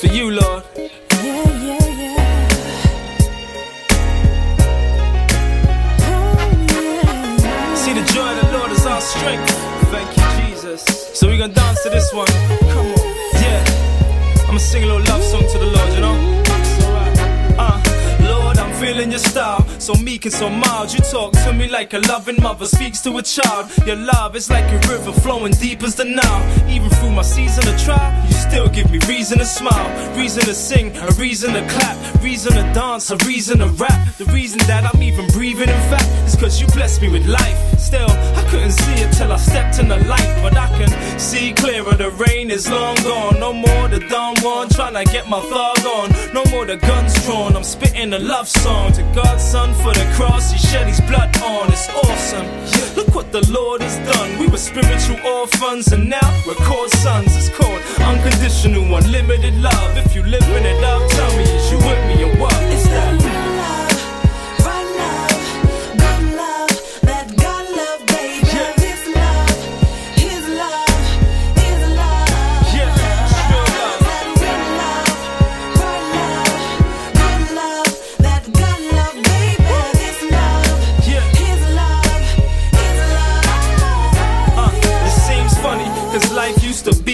For you, Lord. Yeah, yeah, yeah. Oh, yeah. See, the joy the Lord is our strength. Thank you, Jesus. So we gonna dance to this one. Come on. Yeah. I'ma sing a little love song Your style. So meek and so mild. You talk to me like a loving mother speaks to a child. Your love is like a river flowing deep as the Nile. Even through my season of trial, you still give me reason to smile, reason to sing, a reason to clap, reason to dance, a reason to rap. The reason that I'm even breathing, in fact, is cause you blessed me with life. Still, I couldn't see it till I stepped in the light, but I can see clearer. The rain is long gone. The dumb one trying to get my thug on. No more the guns drawn. I'm spitting a love song to God's son for the cross. He shed his blood on. It's awesome. Look what the Lord has done. We were spiritual orphans and now we're called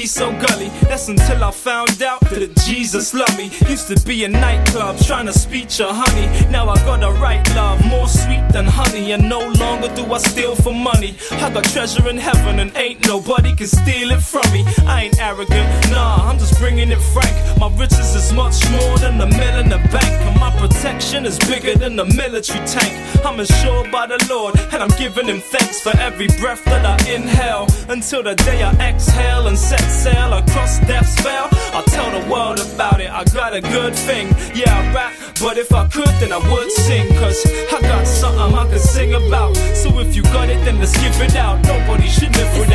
so gully. That's until I found out that Jesus loved me. Used to be a nightclub trying to speak your honey. Now I got a right love, more sweet than honey. And no longer do I steal for money. I got treasure in heaven, and ain't nobody can steal it from me. I ain't arrogant, nah, I'm just bringing it frank. My riches is much more protection is bigger than the military tank. I'm assured by the Lord, and I'm giving him thanks for every breath that I inhale. Until the day I exhale and set sail across death's veil. I'll tell the world about it, I got a good thing. Yeah, I rap, but if I could, then I would sing. Cause I got something I can sing about. So if you got it, then let's give it out. Nobody should live without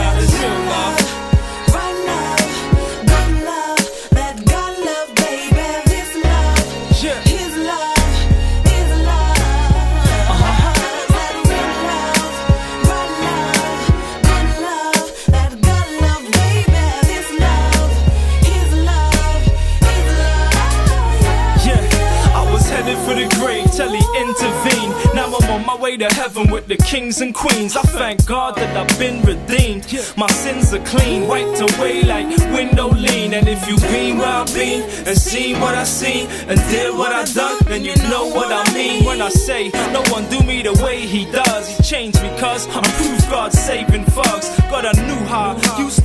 he intervened. Now I'm on my way to heaven with the kings and queens. I thank God that I've been redeemed. My sins are clean, wiped away like Windolene. And if you've been where I've been and seen what I've seen and did what I've done, then you know what I mean when I say no one do me the way he does. He changed me cause I'm proof God's saving thugs. Got a new high,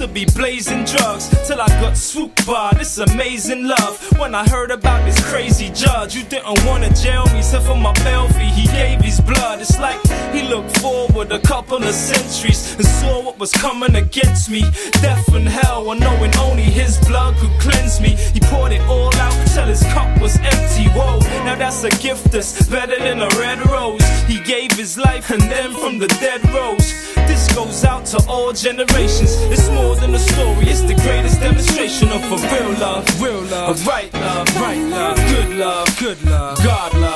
to be blazing drugs till I got swooped by this amazing love. When I heard about this crazy judge, you didn't wanna jail me, so for my bail he gave his blood. It's like he looked forward a couple of centuries and saw what was coming against me. Death and hell, and knowing only his blood could cleanse me. He poured it all out till his cup was empty. Whoa, now that's a gift that's better than a red rose. He gave his life and then from the dead rose. Goes out to all generations. It's more than a story, it's the greatest demonstration of a real love, real love, of right love, right love, good love, good love, God love,